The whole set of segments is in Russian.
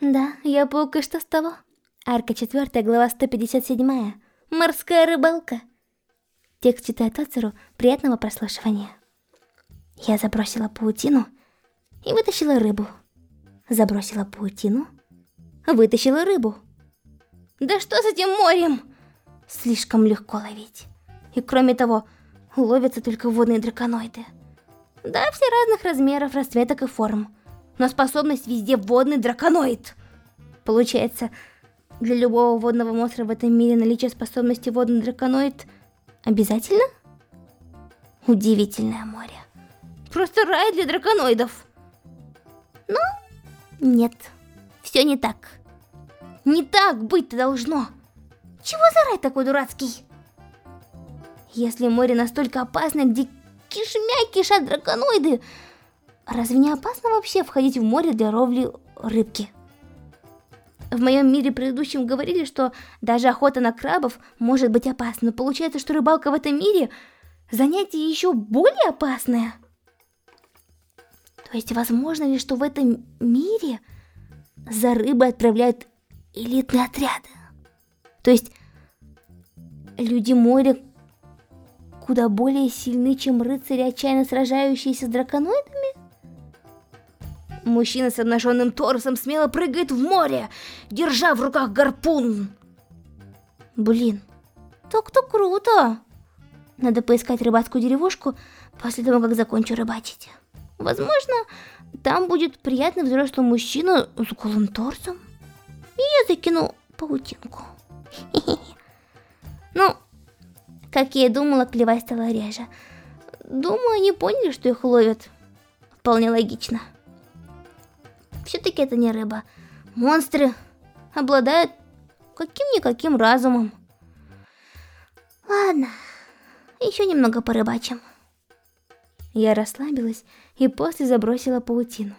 Да, я паук, и что с того? Арка 4, глава 157. Морская рыбалка. Текст читает Оцеру. Приятного прослушивания. Я забросила паутину и вытащила рыбу. Забросила паутину, вытащила рыбу. Да что с этим морем? Слишком легко ловить. И кроме того, ловятся только водные драконоиды. Да, все разных размеров, расцветок и форм. Но способность везде водный драконоид. Получается, для любого водного монстра в этом мире наличие способности водный драконоид обязательно? Удивительное море. Просто рай для драконоидов. Но нет, все не так. Не так быть-то должно. Чего за рай такой дурацкий? Если море настолько опасно, где кишмя кишат драконоиды, разве не опасно вообще входить в море для ловли рыбки? В моем мире предыдущем говорили, что даже охота на крабов может быть опасна, получается, что рыбалка в этом мире занятие еще более опасное. То есть возможно ли, что в этом мире за рыбой отправляют элитные отряды? То есть люди моря куда более сильны, чем рыцари, отчаянно сражающиеся с драконоидами? Мужчина с обнаженным торсом смело прыгает в море, держа в руках гарпун. Блин, так-то круто. Надо поискать рыбацкую деревушку после того, как закончу рыбачить. Возможно, там будет приятный взрослый мужчина с голым торсом. И я закину паутинку. Ну, как я и думала, клевать стала реже. Думаю, они поняли, что их ловят. Вполне логично. Все-таки это не рыба. Монстры обладают каким-никаким разумом. Ладно, еще немного порыбачим. Я расслабилась и после забросила паутину.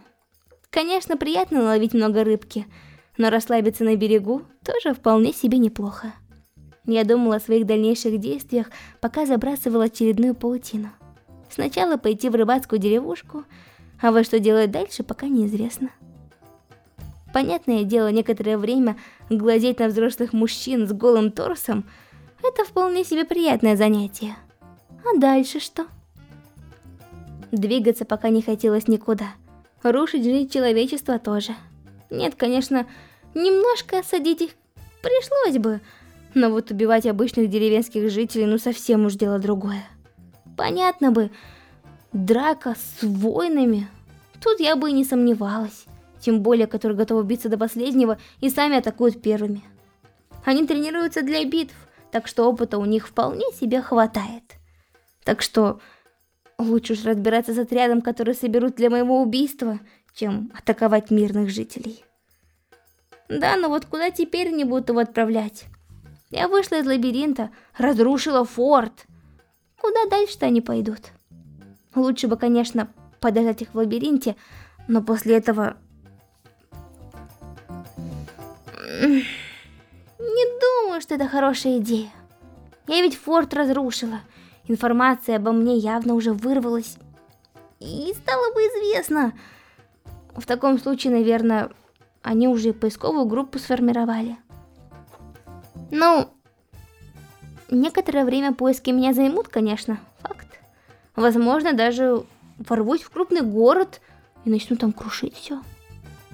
Конечно, приятно ловить много рыбки, но расслабиться на берегу тоже вполне себе неплохо. Я думала о своих дальнейших действиях, пока забрасывала очередную паутину. Сначала пойти в рыбацкую деревушку, а вот что делать дальше, пока неизвестно. Понятное дело, некоторое время глазеть на взрослых мужчин с голым торсом – это вполне себе приятное занятие. А дальше что? Двигаться пока не хотелось никуда. Рушить жизнь человечества тоже. Нет, конечно, немножко осадить их пришлось бы – но вот убивать обычных деревенских жителей, ну совсем уж дело другое. Понятно бы, драка с воинами, тут я бы и не сомневалась. Тем более, которые готовы биться до последнего и сами атакуют первыми. Они тренируются для битв, так что опыта у них вполне себе хватает. Так что лучше уж разбираться с отрядом, который соберут для моего убийства, чем атаковать мирных жителей. Да, но вот куда теперь не будут его отправлять? Я вышла из лабиринта, разрушила форт. Куда дальше-то они пойдут? Лучше бы, конечно, подождать их в лабиринте, но после этого... Не думаю, что это хорошая идея. Я ведь форт разрушила. Информация обо мне явно уже вырвалась. И стало бы известно. В таком случае, наверное, они уже поисковую группу сформировали. Ну, некоторое время поиски меня займут, конечно, факт. Возможно, даже ворвусь в крупный город и начну там крушить все.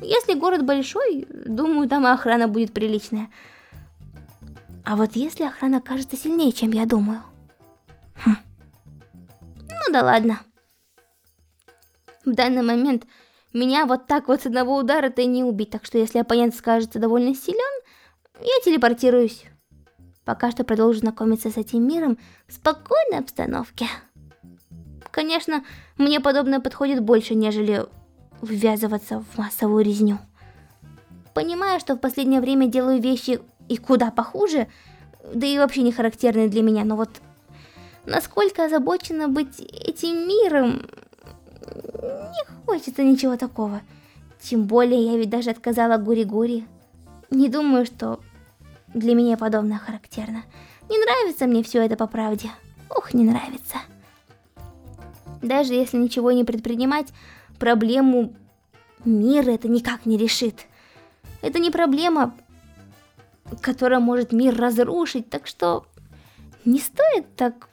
Если город большой, думаю, там и охрана будет приличная. А вот если охрана кажется сильнее, чем я думаю? Хм. Ну да ладно. В данный момент меня вот так вот с одного удара-то не убить, так что если оппонент скажется довольно силен, я телепортируюсь. Пока что продолжу знакомиться с этим миром в спокойной обстановке. Конечно, мне подобное подходит больше, нежели ввязываться в массовую резню. Понимаю, что в последнее время делаю вещи и куда похуже, да и вообще не характерные для меня, но вот насколько озабочена быть этим миром, не хочется ничего такого. Тем более я ведь даже отказала Гури-Гури. Не думаю, что для меня подобное характерно. Не нравится мне все это по правде. Ух, не нравится. Даже если ничего не предпринимать, проблему мира это никак не решит. Это не проблема, которая может мир разрушить, так что не стоит так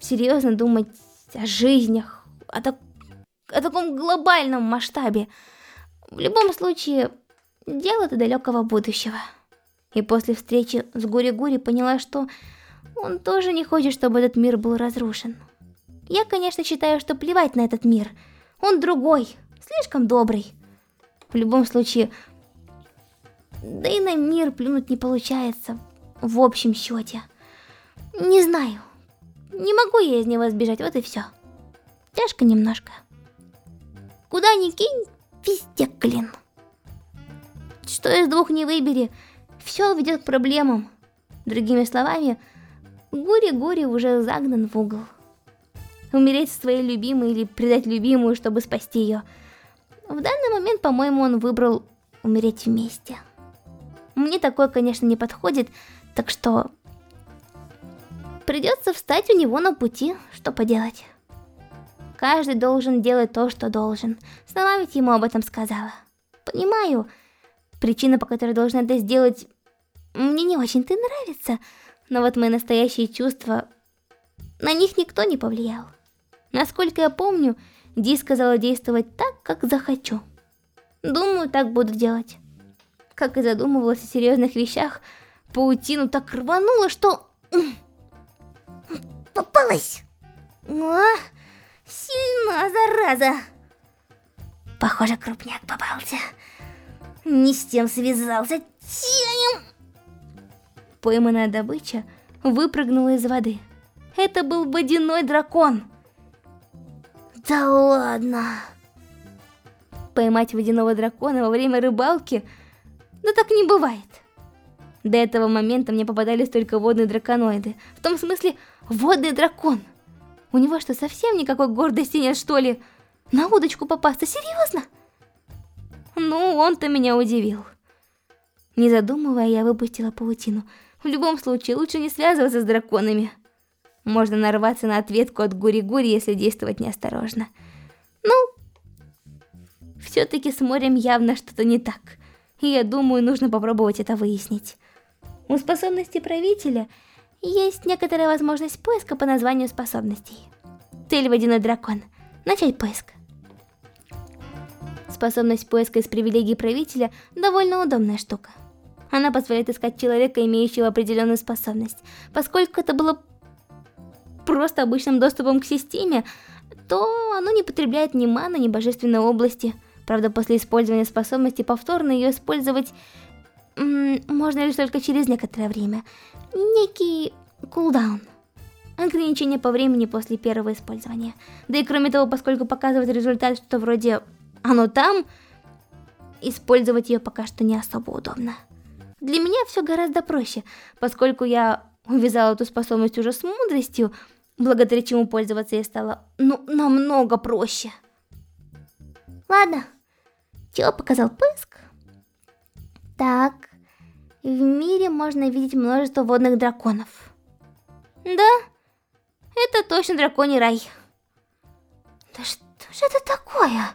серьезно думать о жизнях, о, так, о таком глобальном масштабе. В любом случае, дело это далекого будущего. И после встречи с Гури-Гури поняла, что он тоже не хочет, чтобы этот мир был разрушен. Я, конечно, считаю, что плевать на этот мир. Он другой, слишком добрый. В любом случае, да и на мир плюнуть не получается, в общем счете. Не знаю. Не могу я из него сбежать, вот и все. Тяжко немножко. Куда ни кинь, везде клин. Что из двух не выбери, все ведет к проблемам. Другими словами, Гури-Гури уже загнан в угол. Умереть с своей любимой или предать любимую, чтобы спасти ее. В данный момент, по-моему, он выбрал умереть вместе. Мне такое, конечно, не подходит, так что... Придется встать у него на пути, что поделать. Каждый должен делать то, что должен. Сама ведь ему об этом сказала. Понимаю, причина, по которой должна это сделать, мне не очень-то нравится, но вот мои настоящие чувства, на них никто не повлиял. Насколько я помню, Ди сказала действовать так, как захочу. Думаю, так буду делать. Как и задумывалась о серьезных вещах, паутину так рвануло, что... Попалась! А, сильно, зараза! Похоже, крупняк попался. Не с тем связался. Тянем! Пойманная добыча выпрыгнула из воды. Это был водяной дракон. Да ладно. Поймать водяного дракона во время рыбалки? Да так не бывает. До этого момента мне попадались только водные драконоиды. В том смысле, водный дракон. У него что, совсем никакой гордости нет, что ли? На удочку попасться, серьезно? Ну, он-то меня удивил. Не задумывая, я выпустила паутину. В любом случае, лучше не связываться с драконами. Можно нарваться на ответку от Гури-Гури, если действовать неосторожно. Ну, все-таки с морем явно что-то не так. И я думаю, нужно попробовать это выяснить. У способности правителя есть некоторая возможность поиска по названию способностей. Цель водяной дракон. Начать поиск. Способность поиска из привилегий правителя довольно удобная штука. Она позволяет искать человека, имеющего определенную способность. Поскольку это было просто обычным доступом к системе, то оно не потребляет ни маны, ни божественной области. Правда, после использования способности повторно ее использовать можно лишь только через некоторое время. Некий кулдаун. Ограничение по времени после первого использования. Да и кроме того, поскольку показывает результат, что вроде оно там, использовать ее пока что не особо удобно. Для меня все гораздо проще, поскольку я увязала эту способность уже с мудростью, благодаря чему пользоваться ей стало, ну, намного проще. Ладно, чего показал поиск? Так, в мире можно видеть множество водных драконов. Да, это точно драконий рай. Да что же это такое?